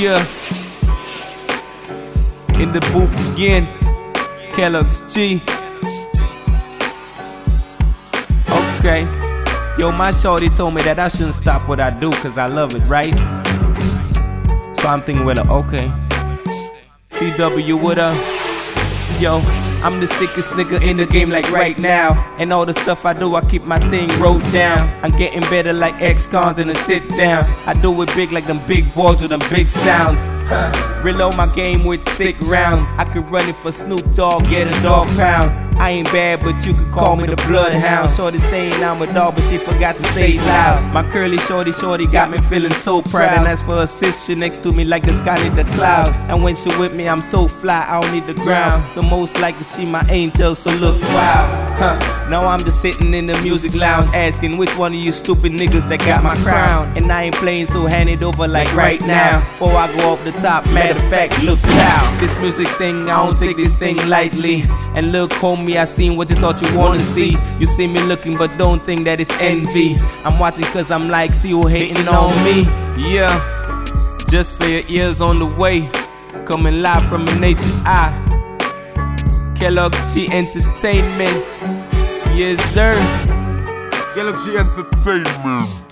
Yeah. In the booth again. Kellogz G. Okay. Yo, my shorty told me that I shouldn't stop what I do cause I love it, right? So I'm thinking her, okay. CW with her. Yo, I'm the sickest nigga in the game like right now. And all the stuff I do, I keep my thing wrote down. I'm getting better like X-Cons in a sit down. I do it big like them big boys with them big sounds. Reload my game with sick rounds. I could run it for Snoop Dogg, get a dog pound. I ain't bad, but you could call me the bloodhound. Shorty saying I'm a dog, but she forgot to say it loud. My curly shorty, shorty got me feeling so proud. And as for a sis, she next to me like the sky need the clouds. And when she with me, I'm so fly, I don't need the ground. So most likely she my angel, so look wow. Huh. Now I'm just sitting in the music lounge asking which one of you stupid niggas that got my crown. And I ain't playing, so hand it over like right now. Before I go off the top, matter of fact, look loud. This music thing, I don't take this thing lightly. And look, homie, I seen what you thought you wanna see. You see me looking, but don't think that it's envy. I'm watching cause I'm like, see you hating on me. Yeah, just for your ears on the way. Coming live from a nature eye. Kellogz G Entertainment. Yes, sir. Galaxy Entertainment.